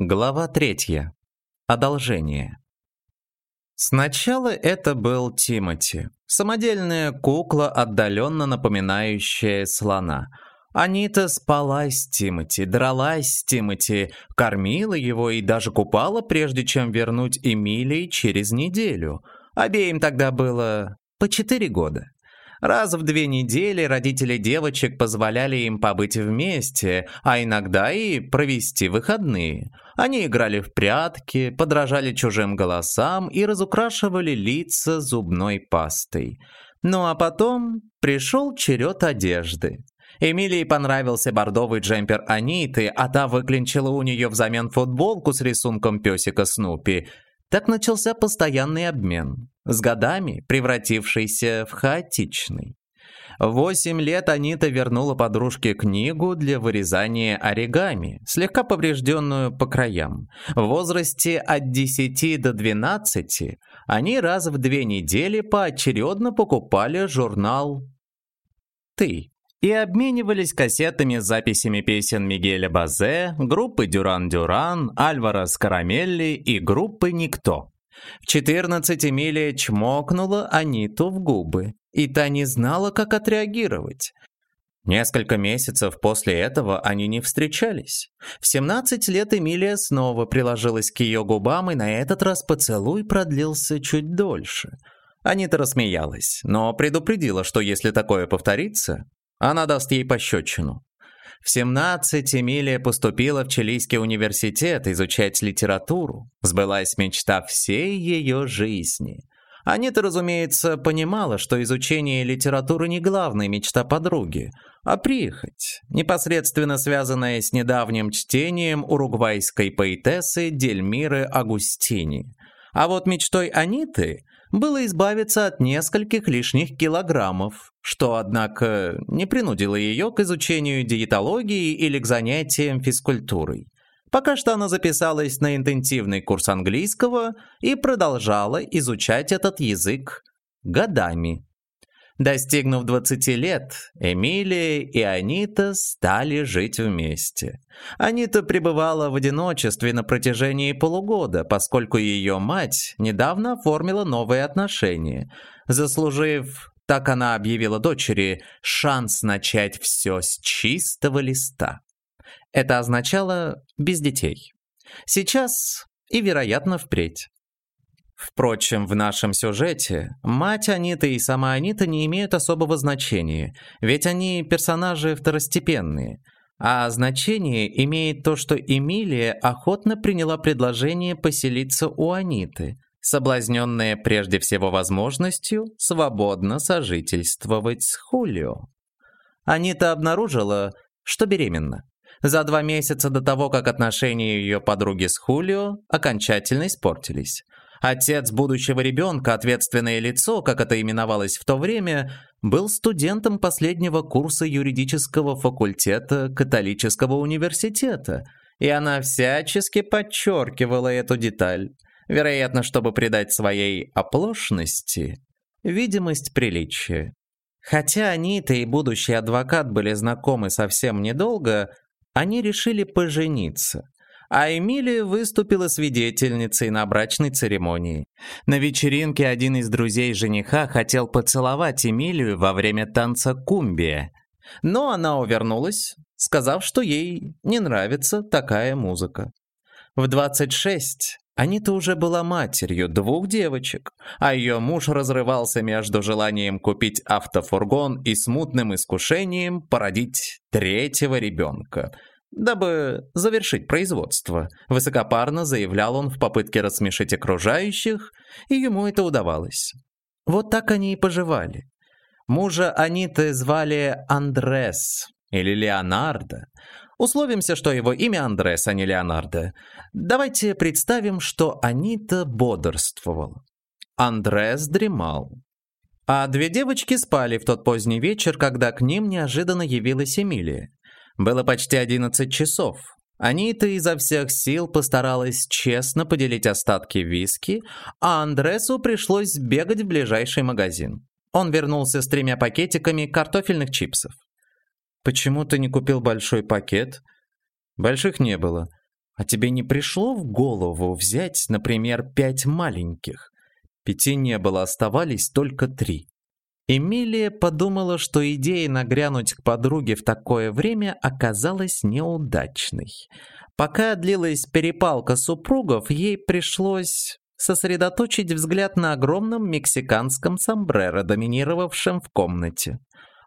Глава третья. Одолжение. Сначала это был Тимати, самодельная кукла, отдаленно напоминающая слона. Анита спала с Тимати, дралась с Тимати, кормила его и даже купала, прежде чем вернуть Эмилии через неделю. Обеим тогда было по четыре года. Раз в две недели родители девочек позволяли им побыть вместе, а иногда и провести выходные. Они играли в прятки, подражали чужим голосам и разукрашивали лица зубной пастой. Ну а потом пришел черед одежды. Эмилии понравился бордовый джемпер Аниты, а та выклинчила у нее взамен футболку с рисунком песика Снупи. Так начался постоянный обмен, с годами превратившийся в хаотичный. Восемь лет Анита вернула подружке книгу для вырезания оригами, слегка поврежденную по краям. В возрасте от 10 до 12 они раз в две недели поочередно покупали журнал «Ты» и обменивались кассетами с записями песен Мигеля Базе, группы Дюран-Дюран, Альвара Скарамелли и группы Никто. В 14 Эмилия чмокнула Аниту в губы, и та не знала, как отреагировать. Несколько месяцев после этого они не встречались. В 17 лет Эмилия снова приложилась к ее губам, и на этот раз поцелуй продлился чуть дольше. Анита рассмеялась, но предупредила, что если такое повторится, она даст ей пощечину. В 17 Эмилия поступила в Чилийский университет изучать литературу. Сбылась мечта всей ее жизни. Анита, разумеется, понимала, что изучение литературы не главная мечта подруги, а прихоть, непосредственно связанная с недавним чтением уругвайской поэтессы Дельмиры Агустини. А вот мечтой Аниты было избавиться от нескольких лишних килограммов, что, однако, не принудило ее к изучению диетологии или к занятиям физкультурой. Пока что она записалась на интенсивный курс английского и продолжала изучать этот язык годами. Достигнув 20 лет, Эмилия и Анита стали жить вместе. Анита пребывала в одиночестве на протяжении полугода, поскольку ее мать недавно оформила новые отношения, заслужив, так она объявила дочери, шанс начать все с чистого листа. Это означало без детей. Сейчас и, вероятно, впредь. Впрочем, в нашем сюжете мать Аниты и сама Анита не имеют особого значения, ведь они персонажи второстепенные. А значение имеет то, что Эмилия охотно приняла предложение поселиться у Аниты, соблазненная прежде всего возможностью свободно сожительствовать с Хулио. Анита обнаружила, что беременна. За два месяца до того, как отношения ее подруги с Хулио окончательно испортились. Отец будущего ребенка, ответственное лицо, как это именовалось в то время, был студентом последнего курса юридического факультета католического университета, и она всячески подчеркивала эту деталь, вероятно, чтобы придать своей оплошности видимость приличия. Хотя Анита и будущий адвокат были знакомы совсем недолго, они решили пожениться а Эмилия выступила свидетельницей на брачной церемонии. На вечеринке один из друзей жениха хотел поцеловать Эмилию во время танца кумбия, но она увернулась, сказав, что ей не нравится такая музыка. В 26 Анита уже была матерью двух девочек, а ее муж разрывался между желанием купить автофургон и смутным искушением породить третьего ребенка – Дабы завершить производство, высокопарно заявлял он в попытке рассмешить окружающих, и ему это удавалось. Вот так они и поживали. Мужа Аниты звали Андрес или Леонардо. Условимся, что его имя Андрес, а не Леонардо. Давайте представим, что Анита бодрствовал. Андрес дремал. А две девочки спали в тот поздний вечер, когда к ним неожиданно явилась Эмилия. Было почти 11 часов. Анита изо всех сил постаралась честно поделить остатки виски, а Андресу пришлось бегать в ближайший магазин. Он вернулся с тремя пакетиками картофельных чипсов. «Почему ты не купил большой пакет?» «Больших не было. А тебе не пришло в голову взять, например, пять маленьких? Пяти не было, оставались только три. Эмилия подумала, что идея нагрянуть к подруге в такое время оказалась неудачной. Пока длилась перепалка супругов, ей пришлось сосредоточить взгляд на огромном мексиканском сомбреро, доминировавшем в комнате.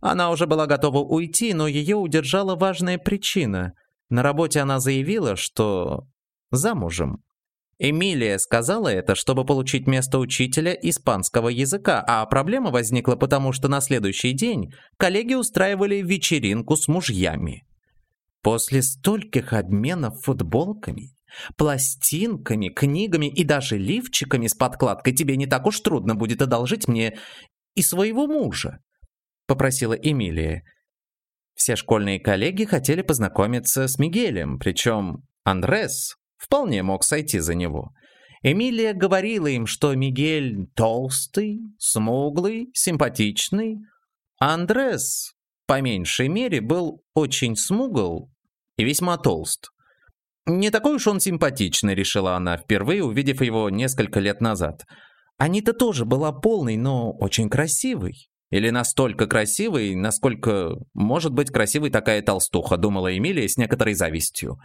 Она уже была готова уйти, но ее удержала важная причина. На работе она заявила, что замужем. Эмилия сказала это, чтобы получить место учителя испанского языка, а проблема возникла потому, что на следующий день коллеги устраивали вечеринку с мужьями. После стольких обменов футболками, пластинками, книгами и даже лифчиками с подкладкой тебе не так уж трудно будет одолжить мне и своего мужа, попросила Эмилия. Все школьные коллеги хотели познакомиться с Мигелем, причем Андрес вполне мог сойти за него. Эмилия говорила им, что Мигель толстый, смуглый, симпатичный, а Андрес, по меньшей мере, был очень смугл и весьма толст. Не такой уж он симпатичный, решила она, впервые увидев его несколько лет назад. Анита тоже была полной, но очень красивой. Или настолько красивой, насколько может быть красивой такая толстуха, думала Эмилия с некоторой завистью.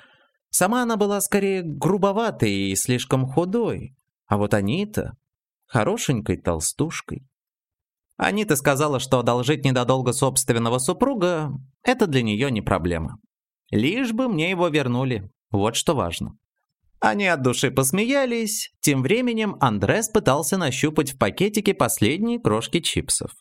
Сама она была скорее грубоватой и слишком худой, а вот Анита — хорошенькой толстушкой. Анита сказала, что одолжить недодолго собственного супруга — это для нее не проблема. Лишь бы мне его вернули, вот что важно. Они от души посмеялись. Тем временем Андрес пытался нащупать в пакетике последние крошки чипсов.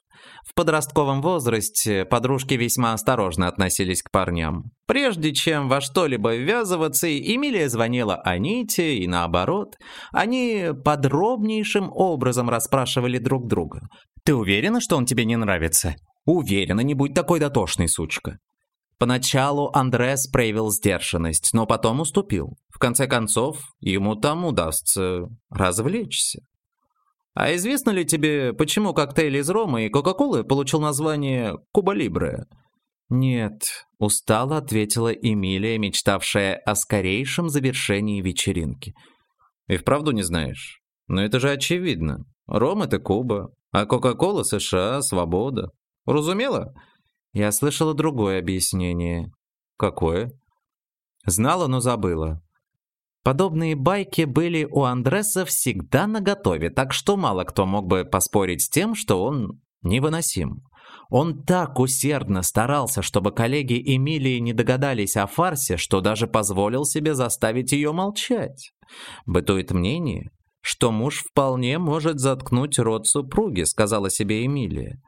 В подростковом возрасте подружки весьма осторожно относились к парням. Прежде чем во что-либо ввязываться, Эмилия звонила Аните и наоборот. Они подробнейшим образом расспрашивали друг друга. «Ты уверена, что он тебе не нравится?» «Уверена, не будь такой дотошной, сучка». Поначалу Андрес проявил сдержанность, но потом уступил. В конце концов, ему там удастся развлечься. А известно ли тебе, почему коктейль из рома и кока-колы получил название «Куба Либре»? Нет, устало ответила Эмилия, мечтавшая о скорейшем завершении вечеринки. И вправду не знаешь? Но это же очевидно. Ром — это Куба, а кока-кола — США, свобода. Разумела? Я слышала другое объяснение. Какое? Знала, но забыла. Подобные байки были у Андреса всегда наготове, так что мало кто мог бы поспорить с тем, что он невыносим. Он так усердно старался, чтобы коллеги Эмилии не догадались о фарсе, что даже позволил себе заставить ее молчать. Бытует мнение, что муж вполне может заткнуть рот супруги, сказала себе Эмилия.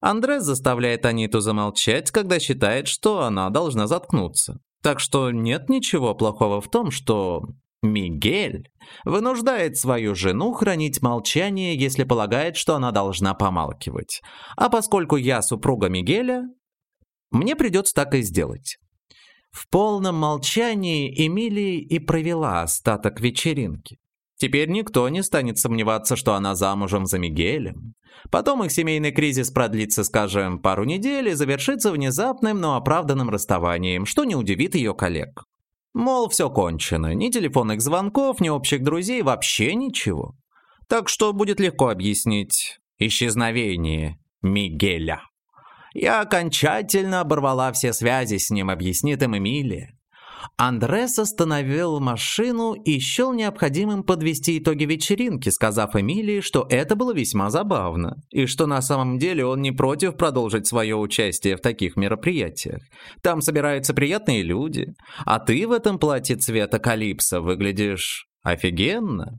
Андрес заставляет Аниту замолчать, когда считает, что она должна заткнуться. Так что нет ничего плохого в том, что Мигель вынуждает свою жену хранить молчание, если полагает, что она должна помалкивать. А поскольку я супруга Мигеля, мне придется так и сделать. В полном молчании Эмилия и провела остаток вечеринки. Теперь никто не станет сомневаться, что она замужем за Мигелем. Потом их семейный кризис продлится, скажем, пару недель и завершится внезапным, но оправданным расставанием, что не удивит ее коллег. Мол, все кончено, ни телефонных звонков, ни общих друзей, вообще ничего. Так что будет легко объяснить исчезновение Мигеля. Я окончательно оборвала все связи с ним, объяснит им Эмилия. Андрес остановил машину и счел необходимым подвести итоги вечеринки, сказав Эмилии, что это было весьма забавно, и что на самом деле он не против продолжить свое участие в таких мероприятиях. Там собираются приятные люди, а ты в этом платье цвета калипсо выглядишь офигенно.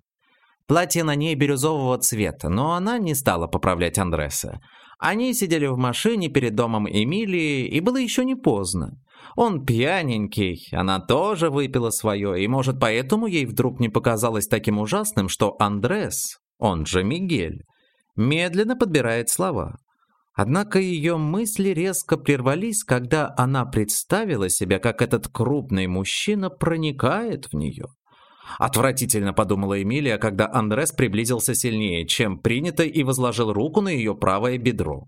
Платье на ней бирюзового цвета, но она не стала поправлять Андреса. Они сидели в машине перед домом Эмилии, и было еще не поздно. Он пьяненький, она тоже выпила свое, и, может, поэтому ей вдруг не показалось таким ужасным, что Андрес, он же Мигель, медленно подбирает слова. Однако ее мысли резко прервались, когда она представила себя, как этот крупный мужчина проникает в нее. Отвратительно подумала Эмилия, когда Андрес приблизился сильнее, чем принято, и возложил руку на ее правое бедро.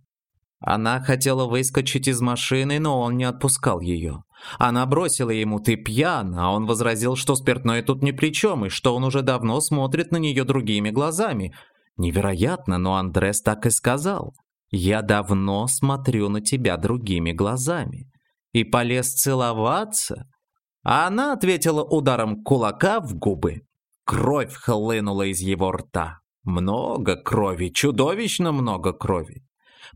Она хотела выскочить из машины, но он не отпускал ее. Она бросила ему «ты пьян», а он возразил, что спиртное тут ни при чем, и что он уже давно смотрит на нее другими глазами. Невероятно, но Андрес так и сказал. «Я давно смотрю на тебя другими глазами». И полез целоваться. А она ответила ударом кулака в губы. Кровь хлынула из его рта. Много крови, чудовищно много крови.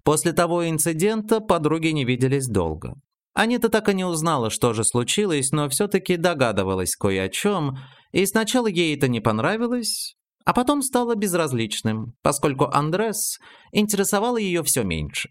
После того инцидента подруги не виделись долго. Анита так и не узнала, что же случилось, но все-таки догадывалась кое о чем, и сначала ей это не понравилось, а потом стало безразличным, поскольку Андрес интересовал ее все меньше.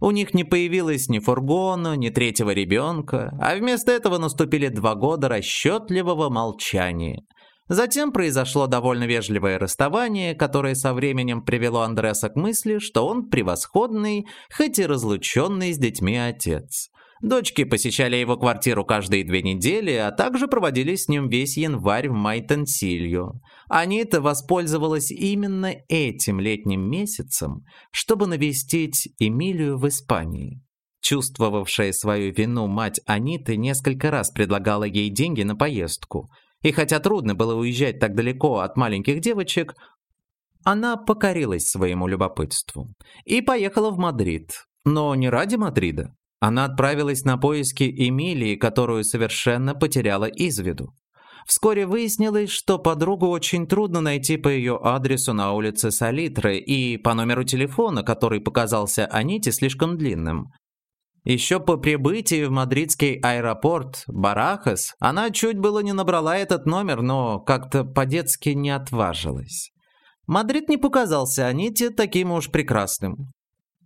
У них не появилось ни фургона, ни третьего ребенка, а вместо этого наступили два года расчетливого молчания. Затем произошло довольно вежливое расставание, которое со временем привело Андреса к мысли, что он превосходный, хоть и разлученный с детьми отец. Дочки посещали его квартиру каждые две недели, а также проводили с ним весь январь в Майтенсилью. Анита воспользовалась именно этим летним месяцем, чтобы навестить Эмилию в Испании. Чувствовавшая свою вину мать Аниты несколько раз предлагала ей деньги на поездку. И хотя трудно было уезжать так далеко от маленьких девочек, она покорилась своему любопытству и поехала в Мадрид. Но не ради Мадрида. Она отправилась на поиски Эмилии, которую совершенно потеряла из виду. Вскоре выяснилось, что подругу очень трудно найти по ее адресу на улице Салитры и по номеру телефона, который показался Аните слишком длинным. Еще по прибытии в мадридский аэропорт Барахас она чуть было не набрала этот номер, но как-то по-детски не отважилась. Мадрид не показался Аните таким уж прекрасным.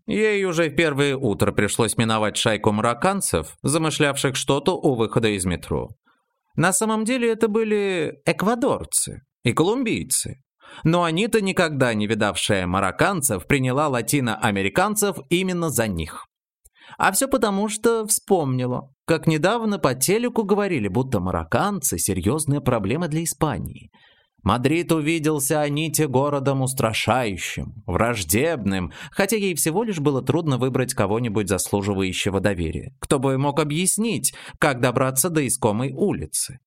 Ей уже в первое утро пришлось миновать шайку марокканцев, замышлявших что-то у выхода из метро. На самом деле это были эквадорцы и колумбийцы. Но они-то никогда не видавшая марокканцев приняла латиноамериканцев именно за них. А все потому, что вспомнила, как недавно по телеку говорили, будто марокканцы – серьезная проблема для Испании – Мадрид увиделся Аните городом устрашающим, враждебным, хотя ей всего лишь было трудно выбрать кого-нибудь заслуживающего доверия. Кто бы мог объяснить, как добраться до искомой улицы?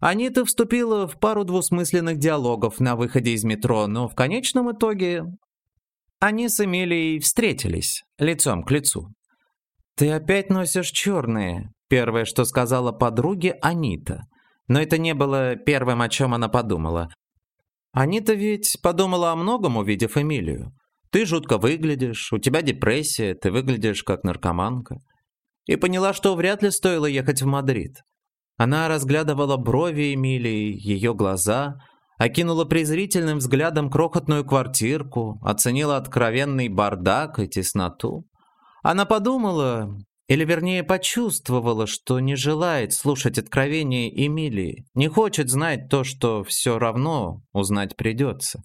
Анита вступила в пару двусмысленных диалогов на выходе из метро, но в конечном итоге они с Эмилией встретились лицом к лицу. «Ты опять носишь черные», — первое, что сказала подруге Анита. Но это не было первым, о чем она подумала. Анита ведь подумала о многом, увидев Эмилию. Ты жутко выглядишь, у тебя депрессия, ты выглядишь как наркоманка. И поняла, что вряд ли стоило ехать в Мадрид. Она разглядывала брови Эмилии, ее глаза, окинула презрительным взглядом крохотную квартирку, оценила откровенный бардак и тесноту. Она подумала, или вернее почувствовала, что не желает слушать откровения Эмилии, не хочет знать то, что все равно узнать придется.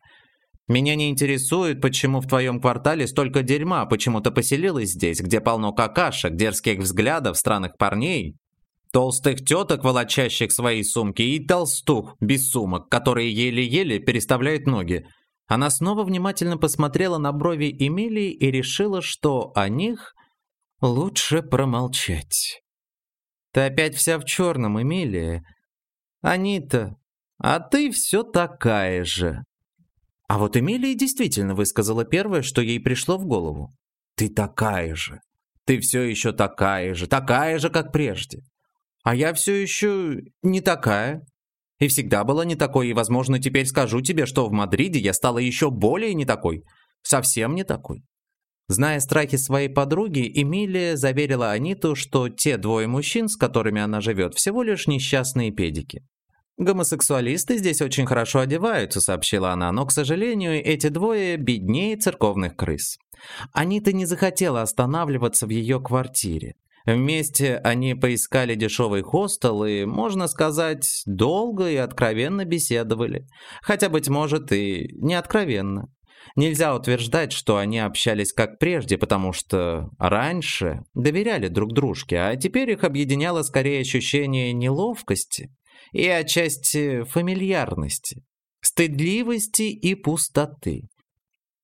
Меня не интересует, почему в твоем квартале столько дерьма, почему ты поселилась здесь, где полно какашек, дерзких взглядов, странных парней, толстых теток, волочащих свои сумки, и толстух без сумок, которые еле-еле переставляют ноги. Она снова внимательно посмотрела на брови Эмилии и решила, что о них Лучше промолчать. Ты опять вся в черном, Эмилия. Анита, а ты все такая же. А вот Эмилия действительно высказала первое, что ей пришло в голову. Ты такая же. Ты все еще такая же, такая же, как прежде. А я все еще не такая. И всегда была не такой, и, возможно, теперь скажу тебе, что в Мадриде я стала еще более не такой. Совсем не такой. Зная страхи своей подруги, Эмилия заверила Аниту, что те двое мужчин, с которыми она живет, всего лишь несчастные педики. «Гомосексуалисты здесь очень хорошо одеваются», — сообщила она, «но, к сожалению, эти двое беднее церковных крыс». Анита не захотела останавливаться в ее квартире. Вместе они поискали дешевый хостел и, можно сказать, долго и откровенно беседовали. Хотя, быть может, и не откровенно. Нельзя утверждать, что они общались как прежде, потому что раньше доверяли друг дружке, а теперь их объединяло скорее ощущение неловкости и отчасти фамильярности, стыдливости и пустоты.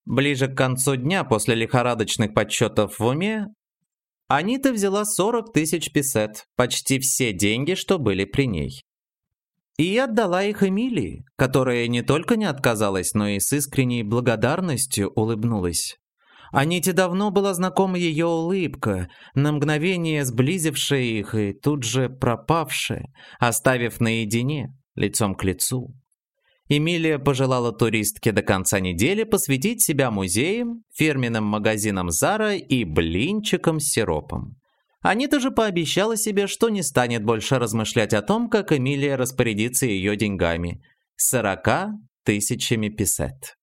Ближе к концу дня после лихорадочных подсчетов в уме, Анита взяла 40 тысяч песет, почти все деньги, что были при ней. И отдала их Эмилии, которая не только не отказалась, но и с искренней благодарностью улыбнулась. Аните давно была знакома ее улыбка, на мгновение сблизившая их и тут же пропавшая, оставив наедине, лицом к лицу. Эмилия пожелала туристке до конца недели посвятить себя музеям, фирменным магазинам Зара и блинчикам с сиропом. Анита же пообещала себе, что не станет больше размышлять о том, как Эмилия распорядится ее деньгами – сорока тысячами песет.